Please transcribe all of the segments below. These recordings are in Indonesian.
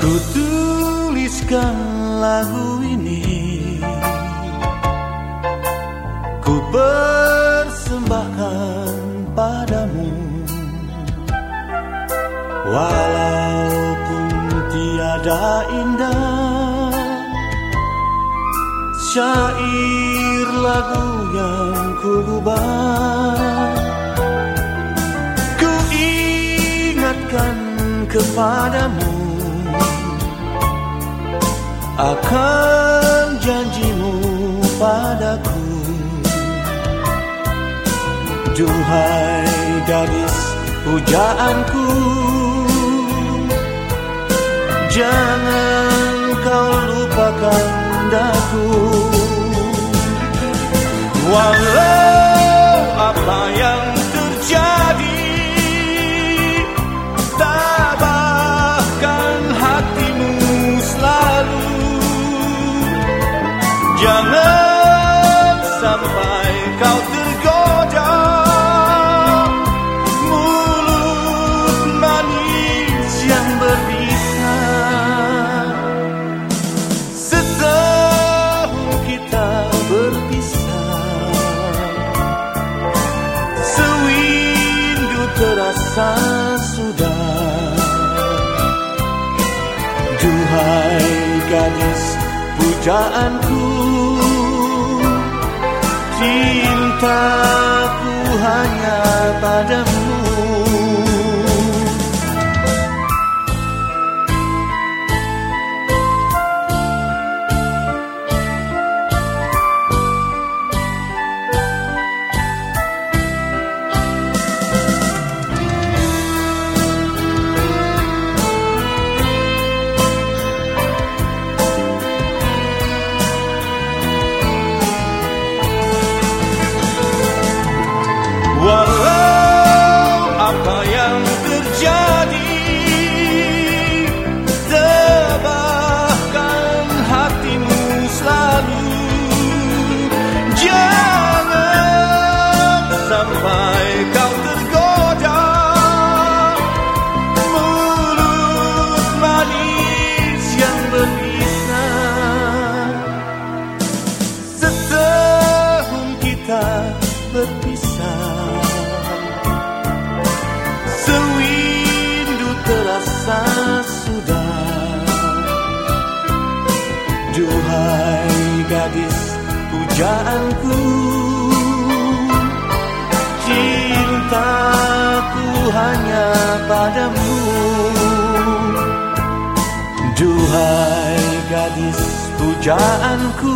tuliskan lagu ini. Ku persembahkan padamu. Walaupun tiada indah Syair lagu yang ku ubah Ku ingatkan kepadamu Akan janjimu padaku. Duhai gadis pujaanku. Jangan kau lupakan daku. Walau apa yang Jangan sampai kau tergoda. Mulut manis yang berbisa. Setahun kita berpisah. Sewindu terasa sudah. Duhai gadis pujaanku Cintaku hanya padamu Duhai gadis pujaanku. Cintaku hanya padamu. Duhai gadis pujaanku.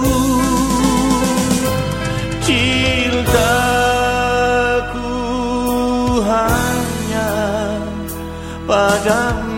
Cintaku hanya padamu